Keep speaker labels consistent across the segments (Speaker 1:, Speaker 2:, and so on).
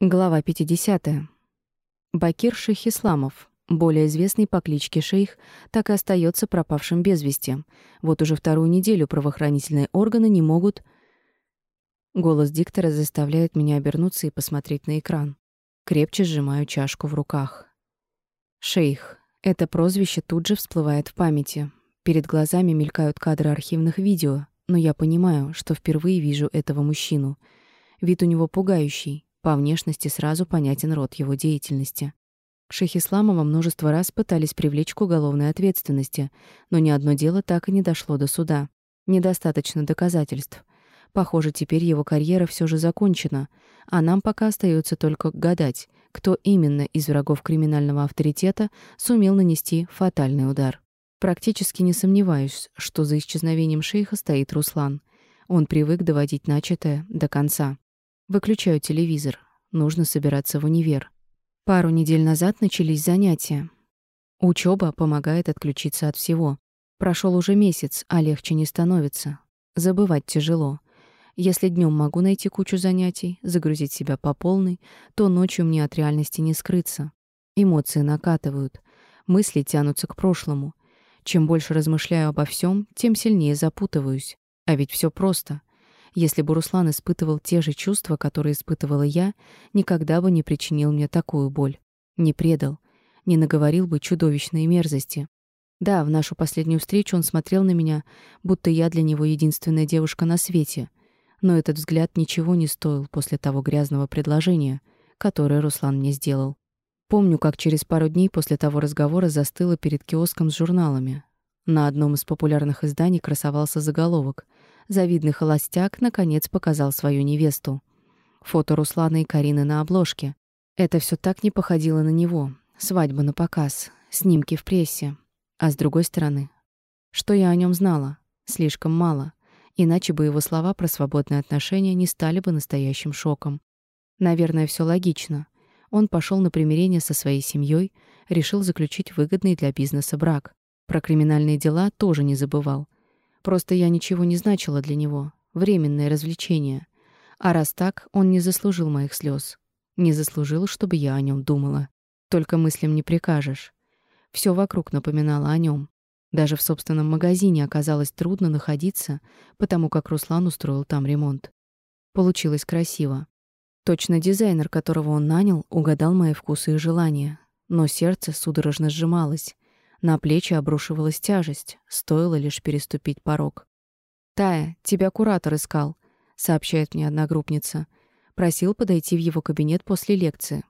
Speaker 1: Глава 50. Бакир Шейх Исламов, более известный по кличке Шейх, так и остается пропавшим без вести. Вот уже вторую неделю правоохранительные органы не могут... Голос диктора заставляет меня обернуться и посмотреть на экран. Крепче сжимаю чашку в руках. Шейх. Это прозвище тут же всплывает в памяти. Перед глазами мелькают кадры архивных видео, но я понимаю, что впервые вижу этого мужчину. Вид у него пугающий, по внешности сразу понятен род его деятельности. Шейх Исламова множество раз пытались привлечь к уголовной ответственности, но ни одно дело так и не дошло до суда. Недостаточно доказательств. Похоже, теперь его карьера все же закончена, а нам пока остается только гадать, кто именно из врагов криминального авторитета сумел нанести фатальный удар. Практически не сомневаюсь, что за исчезновением шейха стоит Руслан. Он привык доводить начатое до конца. Выключаю телевизор. Нужно собираться в универ. Пару недель назад начались занятия. Учёба помогает отключиться от всего. Прошёл уже месяц, а легче не становится. Забывать тяжело. Если днём могу найти кучу занятий, загрузить себя по полной, то ночью мне от реальности не скрыться. Эмоции накатывают, мысли тянутся к прошлому. Чем больше размышляю обо всём, тем сильнее запутываюсь. А ведь всё просто. Если бы Руслан испытывал те же чувства, которые испытывала я, никогда бы не причинил мне такую боль. Не предал, не наговорил бы чудовищные мерзости. Да, в нашу последнюю встречу он смотрел на меня, будто я для него единственная девушка на свете. Но этот взгляд ничего не стоил после того грязного предложения, которое Руслан мне сделал. Помню, как через пару дней после того разговора застыла перед киоском с журналами. На одном из популярных изданий красовался заголовок — завидный холостяк наконец показал свою невесту. Фото Руслана и Карины на обложке. Это все так не походило на него. Свадьба на показ, снимки в прессе. А с другой стороны, что я о нем знала? Слишком мало. Иначе бы его слова про свободные отношения не стали бы настоящим шоком. Наверное, все логично. Он пошел на примирение со своей семьей, решил заключить выгодный для бизнеса брак. Про криминальные дела тоже не забывал. Просто я ничего не значила для него. Временное развлечение. А раз так, он не заслужил моих слез, Не заслужил, чтобы я о нем думала. Только мыслям не прикажешь. Все вокруг напоминало о нем. Даже в собственном магазине оказалось трудно находиться, потому как Руслан устроил там ремонт. Получилось красиво. Точно дизайнер, которого он нанял, угадал мои вкусы и желания. Но сердце судорожно сжималось. На плечи обрушивалась тяжесть, стоило лишь переступить порог. «Тая, тебя куратор искал», — сообщает мне одногруппница. Просил подойти в его кабинет после лекции.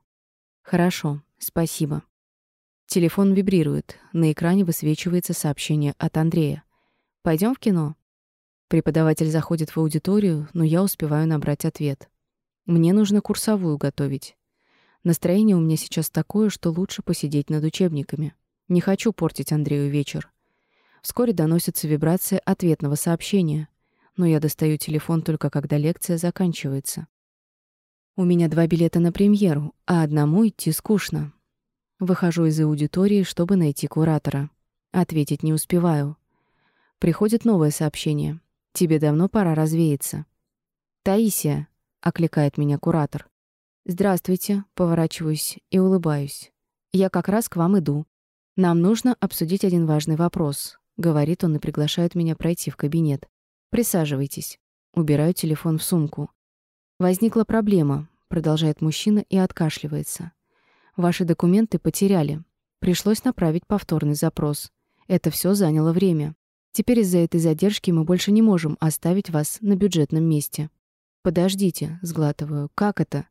Speaker 1: «Хорошо, спасибо». Телефон вибрирует. На экране высвечивается сообщение от Андрея. Пойдем в кино?» Преподаватель заходит в аудиторию, но я успеваю набрать ответ. «Мне нужно курсовую готовить. Настроение у меня сейчас такое, что лучше посидеть над учебниками». Не хочу портить Андрею вечер. Вскоре доносится вибрация ответного сообщения, но я достаю телефон только когда лекция заканчивается. У меня два билета на премьеру, а одному идти скучно. Выхожу из аудитории, чтобы найти куратора. Ответить не успеваю. Приходит новое сообщение. Тебе давно пора развеяться. Таисия, окликает меня куратор. Здравствуйте, поворачиваюсь и улыбаюсь. Я как раз к вам иду. «Нам нужно обсудить один важный вопрос», — говорит он и приглашает меня пройти в кабинет. «Присаживайтесь». Убираю телефон в сумку. «Возникла проблема», — продолжает мужчина и откашливается. «Ваши документы потеряли. Пришлось направить повторный запрос. Это все заняло время. Теперь из-за этой задержки мы больше не можем оставить вас на бюджетном месте». «Подождите», — сглатываю. «Как это?»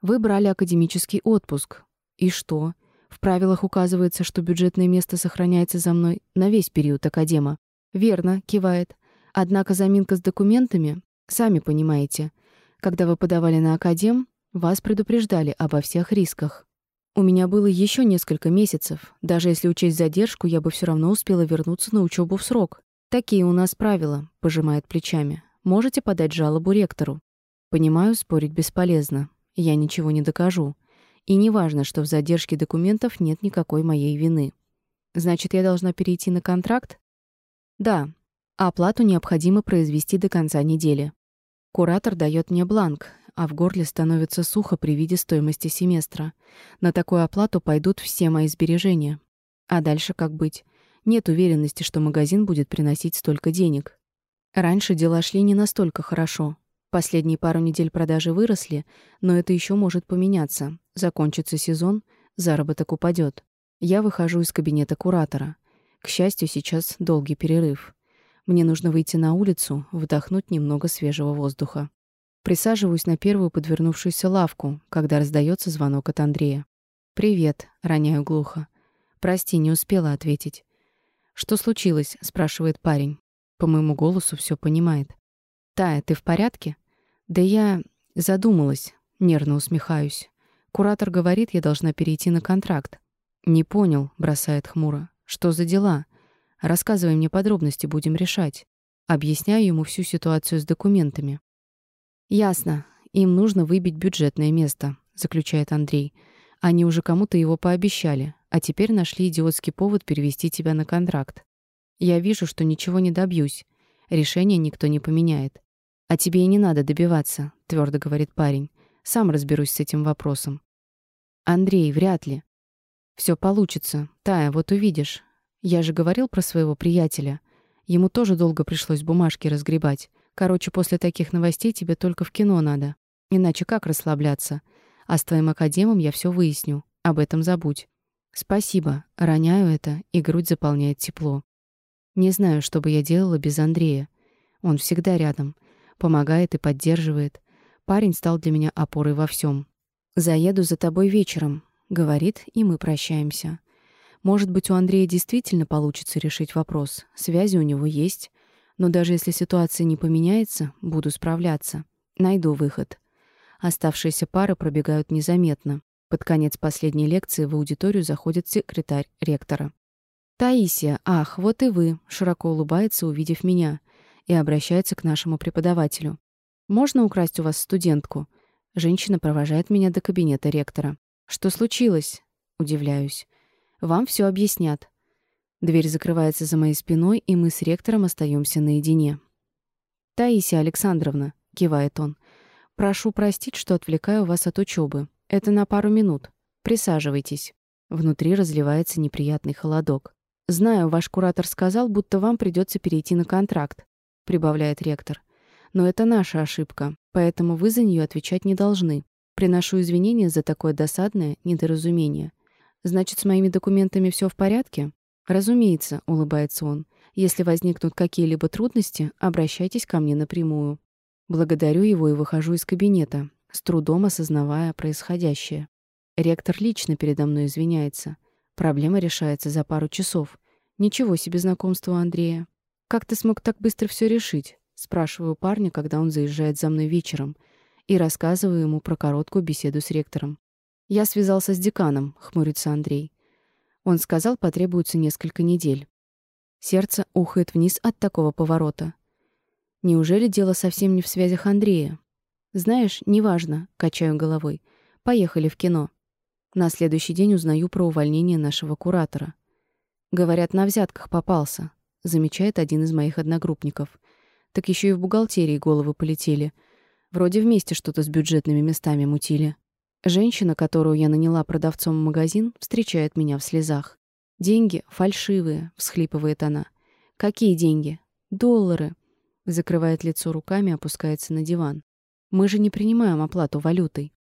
Speaker 1: «Вы брали академический отпуск». «И что?» В правилах указывается, что бюджетное место сохраняется за мной на весь период академа. Верно, кивает. Однако заминка с документами, сами понимаете. Когда вы подавали на академ, вас предупреждали обо всех рисках. У меня было еще несколько месяцев. Даже если учесть задержку, я бы все равно успела вернуться на учебу в срок. Такие у нас правила, пожимает плечами. Можете подать жалобу ректору. Понимаю, спорить бесполезно. Я ничего не докажу. И не важно, что в задержке документов нет никакой моей вины. Значит, я должна перейти на контракт? Да. Оплату необходимо произвести до конца недели. Куратор дает мне бланк, а в горле становится сухо при виде стоимости семестра. На такую оплату пойдут все мои сбережения. А дальше как быть? Нет уверенности, что магазин будет приносить столько денег. Раньше дела шли не настолько хорошо. Последние пару недель продажи выросли, но это еще может поменяться. Закончится сезон, заработок упадет. Я выхожу из кабинета куратора. К счастью, сейчас долгий перерыв. Мне нужно выйти на улицу, вдохнуть немного свежего воздуха. Присаживаюсь на первую подвернувшуюся лавку, когда раздается звонок от Андрея. «Привет», — роняю глухо. «Прости, не успела ответить». «Что случилось?» — спрашивает парень. По моему голосу все понимает. «Тая, ты в порядке?» «Да я задумалась», — нервно усмехаюсь. Куратор говорит, я должна перейти на контракт. «Не понял», — бросает хмуро. «Что за дела?» Рассказывай мне подробности, будем решать. Объясняю ему всю ситуацию с документами. Ясно. Им нужно выбить бюджетное место, заключает Андрей. Они уже кому-то его пообещали, а теперь нашли идиотский повод перевести тебя на контракт. Я вижу, что ничего не добьюсь. Решение никто не поменяет. А тебе и не надо добиваться, твердо говорит парень. Сам разберусь с этим вопросом. Андрей, вряд ли. Все получится. Тая, вот увидишь. Я же говорил про своего приятеля. Ему тоже долго пришлось бумажки разгребать. Короче, после таких новостей тебе только в кино надо. Иначе как расслабляться? А с твоим академом я все выясню. Об этом забудь. Спасибо. Роняю это, и грудь заполняет тепло. Не знаю, что бы я делала без Андрея. Он всегда рядом. Помогает и поддерживает. Парень стал для меня опорой во всем. «Заеду за тобой вечером», — говорит, и мы прощаемся. Может быть, у Андрея действительно получится решить вопрос. Связи у него есть. Но даже если ситуация не поменяется, буду справляться. Найду выход. Оставшиеся пары пробегают незаметно. Под конец последней лекции в аудиторию заходит секретарь ректора. «Таисия, ах, вот и вы!» — широко улыбается, увидев меня, и обращается к нашему преподавателю. «Можно украсть у вас студентку?» Женщина провожает меня до кабинета ректора. «Что случилось?» — удивляюсь. Вам все объяснят. Дверь закрывается за моей спиной, и мы с ректором остаемся наедине. «Таисия Александровна», — кивает он, — «прошу простить, что отвлекаю вас от учебы. Это на пару минут. Присаживайтесь». Внутри разливается неприятный холодок. «Знаю, ваш куратор сказал, будто вам придется перейти на контракт», — прибавляет ректор. «Но это наша ошибка, поэтому вы за нее отвечать не должны. Приношу извинения за такое досадное недоразумение. Значит, с моими документами все в порядке? Разумеется, улыбается он. Если возникнут какие-либо трудности, обращайтесь ко мне напрямую. Благодарю его и выхожу из кабинета, с трудом осознавая происходящее. Ректор лично передо мной извиняется. Проблема решается за пару часов. Ничего себе знакомство Андрея. Как ты смог так быстро все решить? спрашиваю парня, когда он заезжает за мной вечером, и рассказываю ему про короткую беседу с ректором. Я связался с деканом, хмурится Андрей. Он сказал, потребуется несколько недель. Сердце ухает вниз от такого поворота. Неужели дело совсем не в связях Андрея? Знаешь, неважно, качаю головой. Поехали в кино. На следующий день узнаю про увольнение нашего куратора. Говорят, на взятках попался, замечает один из моих одногруппников. Так еще и в бухгалтерии головы полетели. Вроде вместе что-то с бюджетными местами мутили. Женщина, которую я наняла продавцом в магазин, встречает меня в слезах. «Деньги фальшивые», — всхлипывает она. «Какие деньги?» «Доллары», — закрывает лицо руками, опускается на диван. «Мы же не принимаем оплату валютой».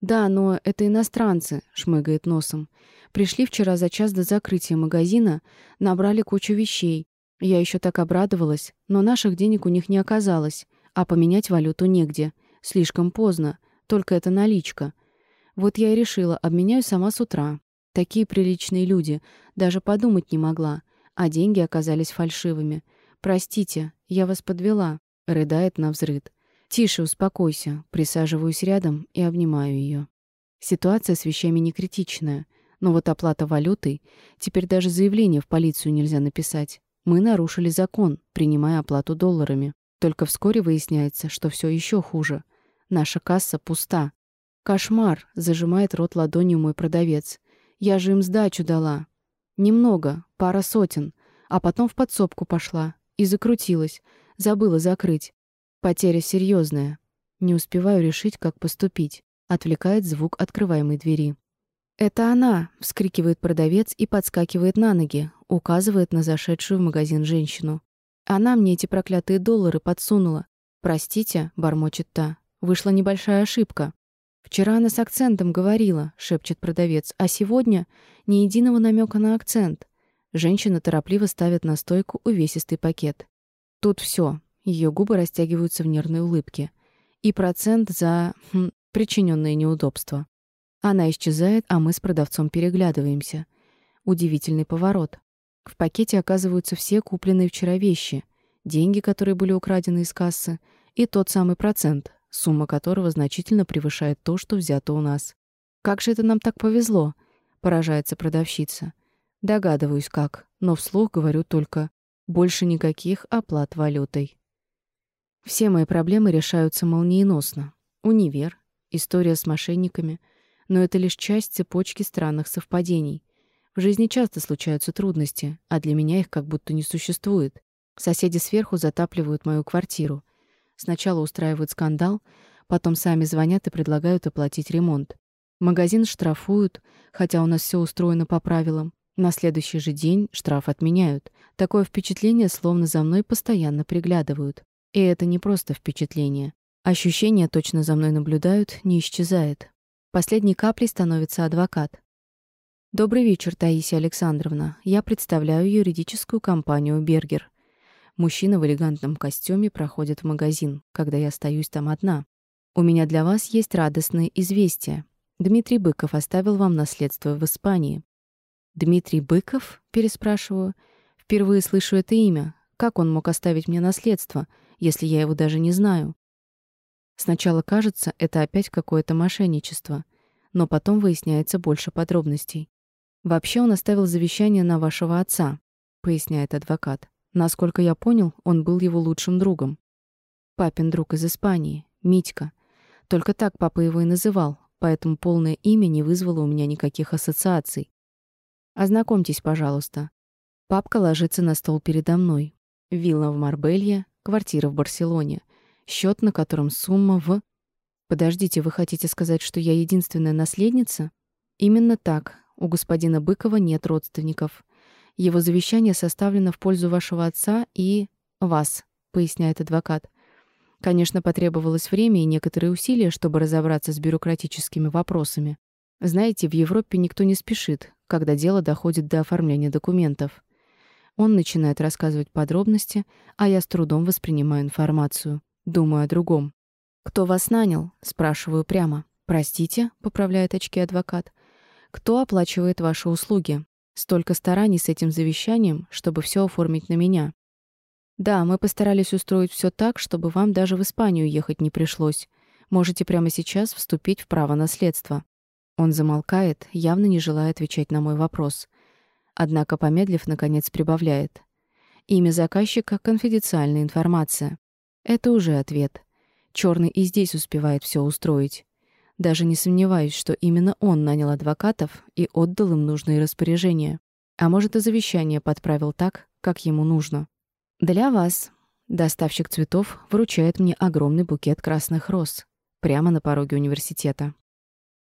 Speaker 1: «Да, но это иностранцы», — шмыгает носом. «Пришли вчера за час до закрытия магазина, набрали кучу вещей. Я еще так обрадовалась, но наших денег у них не оказалось, а поменять валюту негде. Слишком поздно, только это наличка. Вот я и решила, обменяю сама с утра. Такие приличные люди, даже подумать не могла, а деньги оказались фальшивыми. Простите, я вас подвела, рыдает на взрыд. Тише, успокойся. Присаживаюсь рядом и обнимаю ее. Ситуация с вещами не критичная, но вот оплата валютой, теперь даже заявление в полицию нельзя написать. Мы нарушили закон, принимая оплату долларами. Только вскоре выясняется, что все еще хуже. Наша касса пуста, «Кошмар!» — зажимает рот ладонью мой продавец. «Я же им сдачу дала. Немного, пара сотен. А потом в подсобку пошла. И закрутилась. Забыла закрыть. Потеря серьезная. Не успеваю решить, как поступить. Отвлекает звук открываемой двери. «Это она!» — вскрикивает продавец и подскакивает на ноги, указывает на зашедшую в магазин женщину. «Она мне эти проклятые доллары подсунула. Простите», — бормочет та, — «вышла небольшая ошибка». «Вчера она с акцентом говорила», — шепчет продавец, «а сегодня ни единого намека на акцент». Женщина торопливо ставит на стойку увесистый пакет. Тут все. Ее губы растягиваются в нервной улыбке. И процент за хм, причиненные неудобства. Она исчезает, а мы с продавцом переглядываемся. Удивительный поворот. В пакете оказываются все купленные вчера вещи, деньги, которые были украдены из кассы, и тот самый процент, сумма которого значительно превышает то, что взято у нас. «Как же это нам так повезло?» — поражается продавщица. Догадываюсь, как, но вслух говорю только «больше никаких оплат валютой». Все мои проблемы решаются молниеносно. Универ, история с мошенниками, но это лишь часть цепочки странных совпадений. В жизни часто случаются трудности, а для меня их как будто не существует. Соседи сверху затапливают мою квартиру. Сначала устраивают скандал, потом сами звонят и предлагают оплатить ремонт. Магазин штрафуют, хотя у нас все устроено по правилам. На следующий же день штраф отменяют. Такое впечатление, словно за мной постоянно приглядывают. И это не просто впечатление. Ощущение, точно за мной наблюдают, не исчезает. Последней каплей становится адвокат. Добрый вечер, Таисия Александровна. Я представляю юридическую компанию Бергер. Мужчина в элегантном костюме проходит в магазин, когда я остаюсь там одна. У меня для вас есть радостное известие. Дмитрий Быков оставил вам наследство в Испании. «Дмитрий Быков?» — переспрашиваю. «Впервые слышу это имя. Как он мог оставить мне наследство, если я его даже не знаю?» Сначала кажется, это опять какое-то мошенничество, но потом выясняется больше подробностей. «Вообще он оставил завещание на вашего отца», — поясняет адвокат. «Насколько я понял, он был его лучшим другом. Папин друг из Испании, Митька. Только так папа его и называл, поэтому полное имя не вызвало у меня никаких ассоциаций. Ознакомьтесь, пожалуйста. Папка ложится на стол передо мной. Вилла в Марбелье, квартира в Барселоне, счет на котором сумма в... Подождите, вы хотите сказать, что я единственная наследница? Именно так. У господина Быкова нет родственников. Его завещание составлено в пользу вашего отца и вас, поясняет адвокат. Конечно, потребовалось время и некоторые усилия, чтобы разобраться с бюрократическими вопросами. Знаете, в Европе никто не спешит, когда дело доходит до оформления документов. Он начинает рассказывать подробности, а я с трудом воспринимаю информацию. Думаю о другом. «Кто вас нанял?» — спрашиваю прямо. «Простите?» — поправляет очки адвокат. «Кто оплачивает ваши услуги? Столько стараний с этим завещанием, чтобы все оформить на меня. Да, мы постарались устроить все так, чтобы вам даже в Испанию ехать не пришлось. Можете прямо сейчас вступить в право наследства. Он замолкает, явно не желая отвечать на мой вопрос. Однако, помедлив, наконец прибавляет. Имя заказчика — конфиденциальная информация. Это уже ответ. Черный и здесь успевает все устроить. Даже не сомневаюсь, что именно он нанял адвокатов и отдал им нужные распоряжения. А может, и завещание подправил так, как ему нужно. «Для вас». Доставщик цветов вручает мне огромный букет красных роз прямо на пороге университета.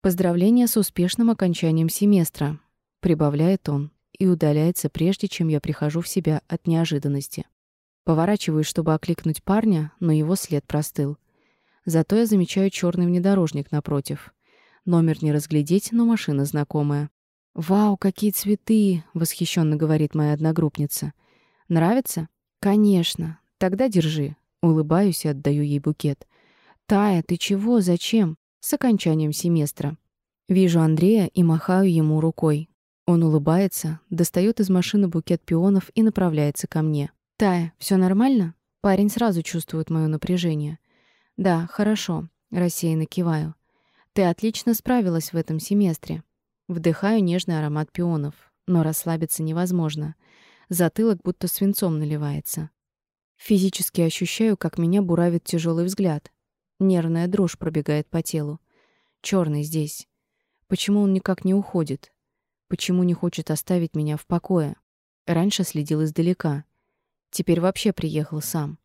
Speaker 1: Поздравления с успешным окончанием семестра, прибавляет он и удаляется, прежде чем я прихожу в себя от неожиданности. Поворачиваюсь, чтобы окликнуть парня, но его след простыл. Зато я замечаю черный внедорожник напротив. Номер не разглядеть, но машина знакомая. «Вау, какие цветы!» — восхищенно говорит моя одногруппница. «Нравится?» «Конечно. Тогда держи». Улыбаюсь и отдаю ей букет. «Тая, ты чего? Зачем?» с окончанием семестра. Вижу Андрея и махаю ему рукой. Он улыбается, достает из машины букет пионов и направляется ко мне. «Тая, все нормально?» Парень сразу чувствует мое напряжение. «Да, хорошо», — рассеянно киваю. «Ты отлично справилась в этом семестре». Вдыхаю нежный аромат пионов, но расслабиться невозможно. Затылок будто свинцом наливается. Физически ощущаю, как меня буравит тяжелый взгляд. Нервная дрожь пробегает по телу. Черный здесь. Почему он никак не уходит? Почему не хочет оставить меня в покое? Раньше следил издалека. Теперь вообще приехал сам.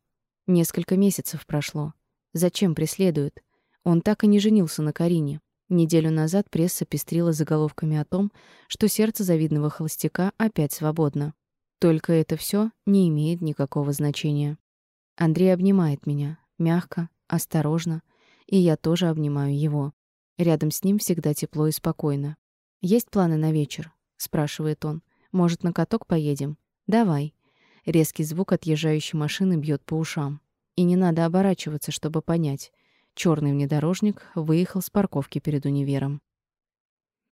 Speaker 1: Несколько месяцев прошло. Зачем преследует? Он так и не женился на Карине. Неделю назад пресса пестрила заголовками о том, что сердце завидного холостяка опять свободно. Только это все не имеет никакого значения. Андрей обнимает меня, мягко, осторожно, и я тоже обнимаю его. Рядом с ним всегда тепло и спокойно. «Есть планы на вечер?» — спрашивает он. «Может, на каток поедем?» «Давай». Резкий звук отъезжающей машины бьет по ушам. И не надо оборачиваться, чтобы понять. Черный внедорожник выехал с парковки перед универом.